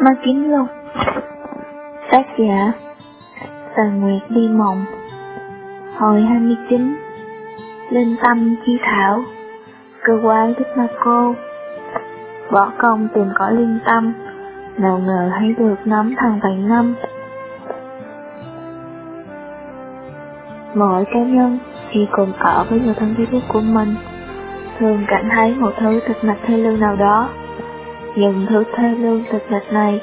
Ma Kiếm Lục Tác giả Tần Nguyệt Đi Mộng. Hồi 29 Linh Tâm Chi Thảo. Cơ quan Thích Ma Cô. Bỏ công tìm cõi linh tâm. Nào ngờ thấy được nắm thằng vài năm. Mỗi cá nhân khi cùng ở với người thân thiết của mình. Thường cảm thấy một thứ thực mạch hay lương nào đó nhưng thứ thê lương thực mạch này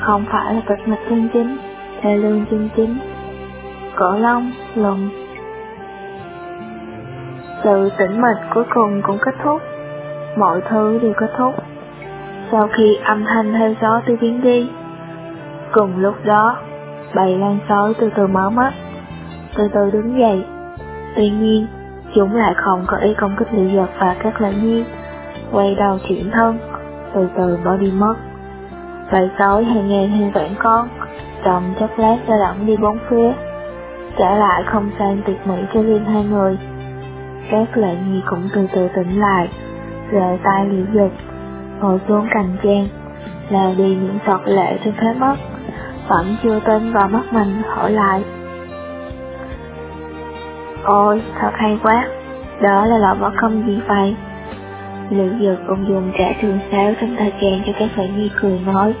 không phải là thực mạch chân chính, thê lương chân chính. Cổ long, lùng Sự tĩnh mịch cuối cùng cũng kết thúc, mọi thứ đều kết thúc. Sau khi âm thanh theo gió tiêu biến đi, cùng lúc đó, bầy lan sói từ từ mở mắt, từ từ đứng dậy. Tuy nhiên, chúng lại không có ý công kích liệu giật và các lợi nhiên, quay đầu chuyển thân, từ từ bỏ đi mất. Vậy tối hay nghe hàng vẫn con, trong chốc lát ra động đi bốn phía, trả lại không gian tuyệt mỹ cho riêng hai người. Các lệ nhi cũng từ từ tỉnh lại, rời tay liễu dịch, ngồi xuống cành trang, lèo đi những giọt lệ trên khóe mắt, vẫn chưa tin vào mắt mình hỏi lại. Ôi, thật hay quá, đó là loại bỏ không gì vậy? Lữ dược ông dùng trả thương sáo trong tay gian cho các phải nhi cười nói.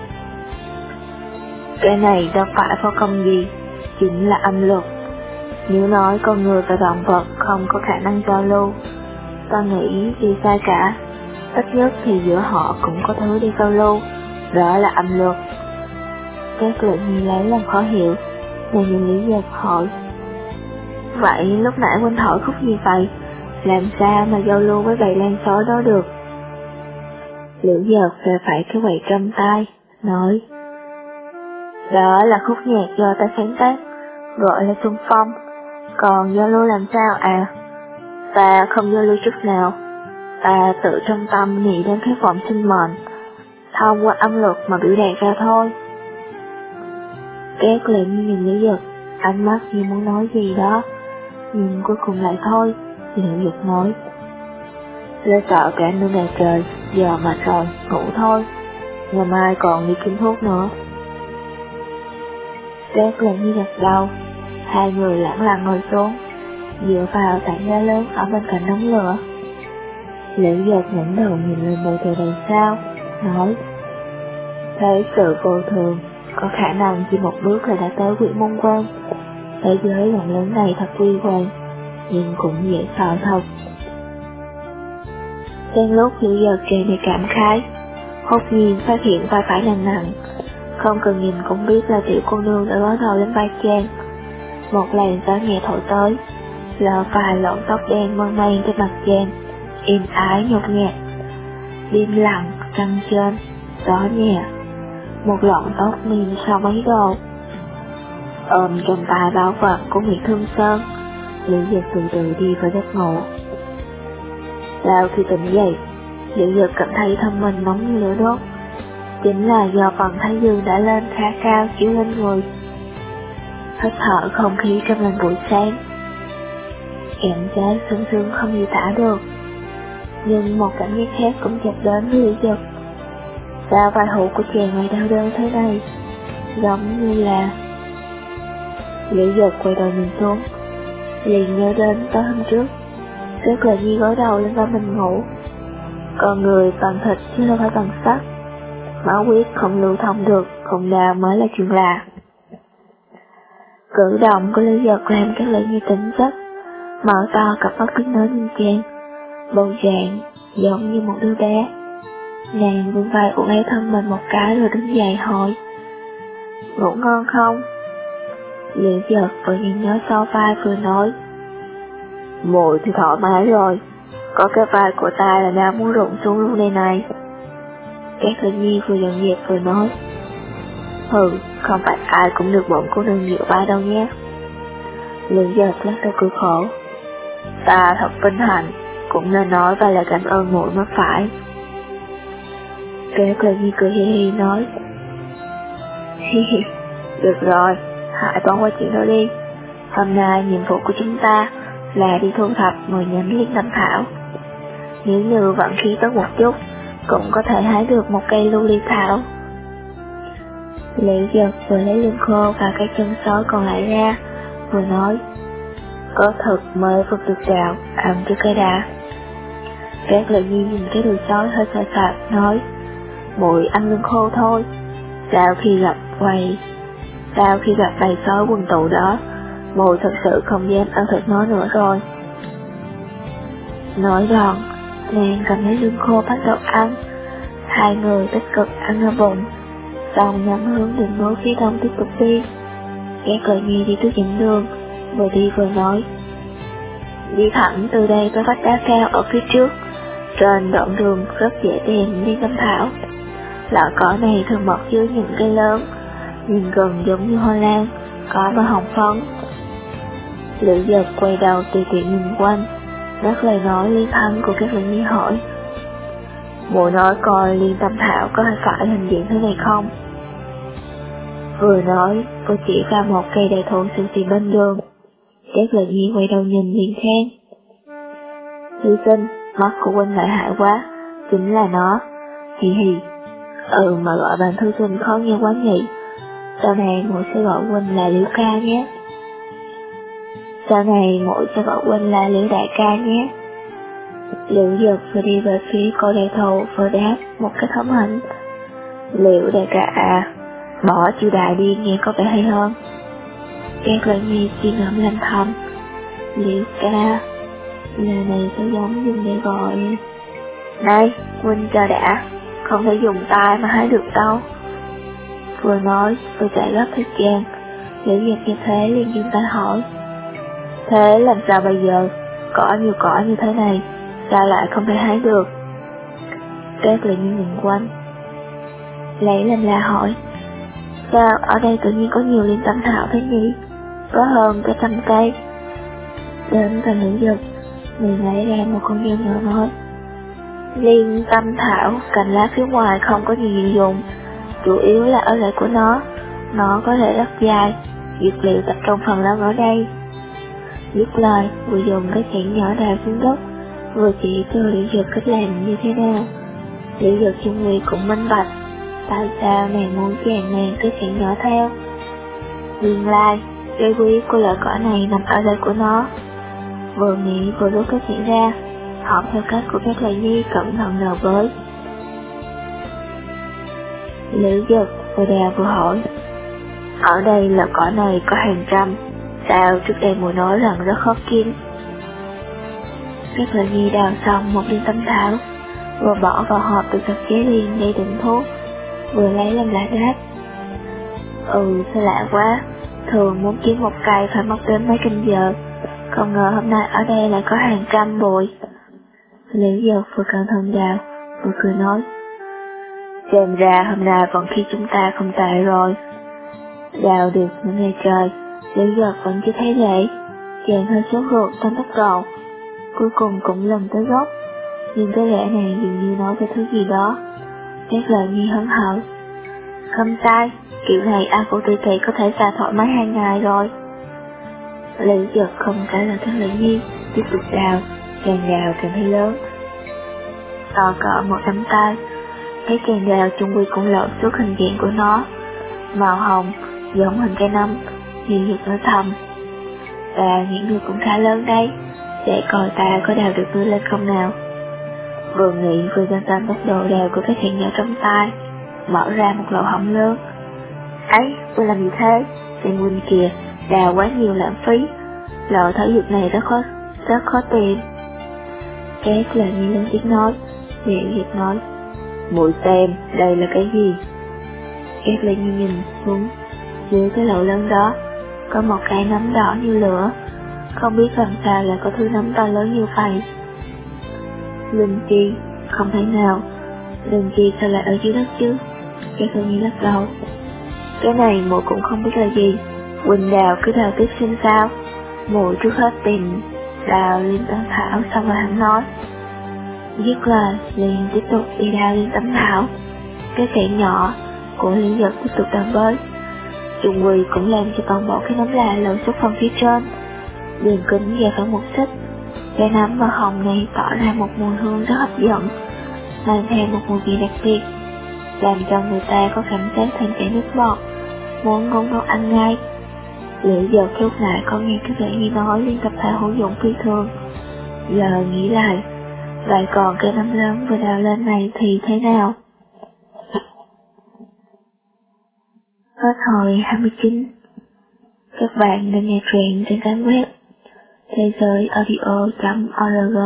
Cái này đâu phải có công gì, chính là âm luật. Nếu nói con người và động vật không có khả năng giao lưu, ta nghĩ thì sai cả. Tất nhất thì giữa họ cũng có thứ đi giao lưu, đó là âm luật. Các lượng nhi lấy làm khó hiểu, nên nhìn lý giật hỏi. Vậy lúc nãy huynh hỏi khúc gì vậy? Làm sao mà giao lưu với bầy lan sói đó được. Liễu giật về phải cái quầy trong tay, nói, đó là khúc nhạc do ta sáng tác, gọi là xung Phong, còn giao lưu làm sao à? Ta không giao lưu chút nào, ta tự trong tâm nghĩ đến khát vọng sinh mệnh, thông qua âm luật mà biểu đạt ra thôi. Két lệnh như nhìn Liễu giật, ánh mắt như muốn nói gì đó, nhưng cuối cùng lại thôi. Liễu Dục nói Lê sợ cả nửa ngày trời, giờ mà rồi, ngủ thôi, ngày mai còn đi kiếm thuốc nữa. Đét lần như gật đầu, hai người lãng lặng ngồi xuống, dựa vào tảng đá lớn ở bên cạnh đống lửa. Liễu giật ngẩng đầu nhìn lên bầu trời đầy sao, nói Thấy sự vô thường, có khả năng chỉ một bước là đã tới quỷ môn quan. Thế giới rộng lớn này thật quy hoàng, nhưng cũng dễ sợ thật. Đang lúc hiểu giờ trời này cảm khái, hốt nhiên phát hiện vai phải nặng nặng, không cần nhìn cũng biết là tiểu cô nương đã gối đầu lên vai chàng. Một làn gió nhẹ thổi tới, lỡ vài lọn tóc đen mơn man trên mặt chàng, im ái nhột nhạt. Đêm lặng, trăng trên, gió nhẹ, một lọn tóc mềm sau mấy đồ, Ôm trong tay bảo vật của Nguyễn Thương Sơn, Liễu Giật từ từ đi vào giấc ngủ. Sau khi tỉnh dậy, Liễu Giật cảm thấy thân mình nóng như lửa đốt. Chính là do phần thái dương đã lên khá cao chiếu lên người. Hít thở không khí trong lành buổi sáng. Cảm giác sướng sướng không gì tả được. Nhưng một cảm giác khác cũng chợt đến với Liễu Giật. Sao vai hữu của chàng lại đau đớn thế này? Giống như là... Liễu Giật quay đầu nhìn xuống, liền nhớ đến tối hôm trước. Rất là Nhi gối đầu lên vai mình ngủ. Còn người bằng thịt chứ đâu phải bằng sắt. Máu huyết không lưu thông được, không nào mới là chuyện lạ. Cử động của Lý Giật làm các lệ nhi tỉnh giấc, mở to cặp mắt kính nói nhìn chàng, bầu dạng giống như một đứa bé. Nàng vươn vai của lấy thân mình một cái rồi đứng dậy hỏi, ngủ ngon không? Liễu giật vừa nhìn nhớ sau vai vừa nói Mùi thì thoải mái rồi. Có cái vai của ta là đang muốn rụng xuống luôn đây này. Các tự nhi vừa giận dẹp vừa nói Hừ, không phải ai cũng được bọn cô nương dịu vai đâu nhé. Liễu giật lắc đầu cười khổ Ta thật vinh hạnh Cũng nên nói và lời cảm ơn muội mất phải. Các cười nhi cười hi hi nói Hi hi, được rồi hãy bỏ qua chuyện đó đi. Hôm nay nhiệm vụ của chúng ta là đi thu thập người nhánh liên tâm thảo. Nếu như vận khí tốt một chút, cũng có thể hái được một cây lưu ly thảo. Lý giật vừa lấy lương khô và cái chân sói còn lại ra, vừa nói, có thật mới phục được đạo, ẩm trước cái đá. Các lợi nhi nhìn cái đùi sói hơi sợ sạc, nói, Bụi ăn lương khô thôi, sau khi gặp quầy, sau khi gặp bầy sói quần tụ đó, mùi thật sự không dám ăn thịt nó nữa rồi. Nói gọn, nàng cầm lấy lưng khô bắt đầu ăn, hai người tích cực ăn ở bụng, xong nhắm hướng đường nối phía đông tiếp tục đi. Nghe cười nhi đi tới dẫn đường, vừa đi vừa nói. Đi thẳng từ đây tới vách đá cao ở phía trước, trên đoạn đường rất dễ tìm đi tâm thảo. Lọ cỏ này thường mọc dưới những cây lớn, nhìn gần giống như hoa lan, có màu hồng phấn. Lữ giật quay đầu tùy tiện nhìn quanh, đáp lời nói liên thanh của các lĩnh nhi hỏi. Mụ nói coi liên tâm thảo có phải hình dạng thế này không? Vừa nói, cô chỉ vào một cây đại thụ xương xì bên đường. Các lời nhi quay đầu nhìn liền khen. Thư sinh, mắt của huynh lại hại quá, chính là nó. Hì hì, ừ mà gọi bạn thư sinh khó nghe quá nhỉ. Sau này mỗi sẽ gọi Quỳnh là Liễu ca nhé. Sau này mỗi sẽ gọi Quỳnh là Liễu đại ca nhé. Liễu giật vừa đi về phía cô đại thầu vừa đáp một cái thấm hình. Liễu đại ca à, bỏ chữ đại đi nghe có vẻ hay hơn. Các lời nhi suy ngẫm lanh thầm. Liễu ca, lời này sẽ giống dùng để gọi. Này, huynh chờ đã, không thể dùng tay mà hái được đâu. Vừa nói, vừa chạy gấp thích gian, Liễu Diệp như thế liền dừng tay hỏi. Thế làm sao bây giờ, cỏ nhiều cỏ như thế này, sao lại không thể hái được? Các liền nhìn nhìn quanh. Lấy lên la hỏi, sao ở đây tự nhiên có nhiều liên tâm thảo thế nhỉ? Có hơn cả trăm cây. Đến gần hữu giật, mình lấy ra một con dao nhỏ nói. Liên tâm thảo, cành lá phía ngoài không có gì dùng, chủ yếu là ở rễ của nó. Nó có thể rất dài, dược liệu tập trung phần lớn ở đây. Dứt lời, vừa dùng cái chén nhỏ đào xuống đất, vừa chỉ cho liễu dược cách làm như thế nào. Liễu dược chung nguy cũng minh bạch, tại sao nàng muốn chàng nàng cái chén nhỏ theo. Nguyên lai, cây quý của loại cỏ này nằm ở đây của nó. Vừa nghĩ vừa rút cái chuyện ra, họ theo cách của các loại nhi cẩn thận nào với. Liễu giật vừa đào vừa hỏi, ở đây là cỏ này có hàng trăm, sao trước đây mùa nói rằng rất khó kiếm. Các loại nhi đào xong một liên tâm thảo, vừa bỏ vào hộp từ tập chế liền để đựng thuốc, vừa lấy làm lại đáp. Ừ, sao lạ quá, thường muốn kiếm một cây phải mất đến mấy canh giờ, không ngờ hôm nay ở đây lại có hàng trăm bụi. Liễu giật vừa cẩn thận đào, vừa cười nói. Xem ra hôm nay vẫn khi chúng ta không tại rồi. Đào được những ngày trời, Liễu giật vẫn chưa thấy rễ, chàng hơi sốt ruột trong tốc cầu, Cuối cùng cũng lần tới gốc, nhưng cái lẽ này dường như nói về thứ gì đó. Các lời nghi hấn hở. Không sai, kiểu này A của Tỷ Tỷ có thể xa thoải mái hai ngày rồi. Liễu giật không trả lời các lời nhi, tiếp tục đào, càng đào càng thấy lớn. To cỡ một nắm tay, thấy càng đào chung quy cũng lộ xuất hình dạng của nó. Màu hồng, giống hình cây năm, nhìn giật nói thầm. Và những người cũng khá lớn đây để coi ta có đào được nữa lên không nào. Vừa nghĩ vừa dân tâm tốc độ đào của cái hiện nhỏ trong tay, mở ra một lỗ hổng lớn. Ấy, tôi làm gì thế? Xem huynh kìa, đào quá nhiều lãng phí. Lộ thảo dược này rất khó, rất khó tìm. Két là như lớn tiếng nói, miệng hiệp nói, muội xem, đây là cái gì? Két là như nhìn xuống, dưới cái lậu lớn đó, có một cái nấm đỏ như lửa, không biết làm sao lại có thứ nấm to lớn như vậy. Linh Chi, không thể nào, Linh Chi sao lại ở dưới đất chứ? Cái tự như lắc đầu. Cái này mụ cũng không biết là gì, Quỳnh Đào cứ đào tiếp xin sao? Mụ trước hết tìm đào lên tấm thảo xong rồi hắn nói. Dứt lời, liền tiếp tục đi đào lên tấm thảo. Cái kẻ nhỏ của lý giật tiếp tục đào bới. Trung Quỳ cũng làm cho toàn bộ cái nấm la lộn xuống phần phía trên. Đường kính dài khoảng một xích. Cái nấm màu hồng này tỏ ra một mùi hương rất hấp dẫn, mang theo một mùi vị đặc biệt. làm cho người ta có cảm giác thân chảy nước bọt, muốn ngon ngon ăn ngay. Liệu giờ lúc lại có nghe cái vẻ như nói liên tập thể hữu dụng phi thường. Giờ nghĩ lại, vậy còn cái nắm lớn vừa đào lên này thì thế nào? Hết hồi 29 Các bạn đang nghe truyện trên trang web thế giới audio.org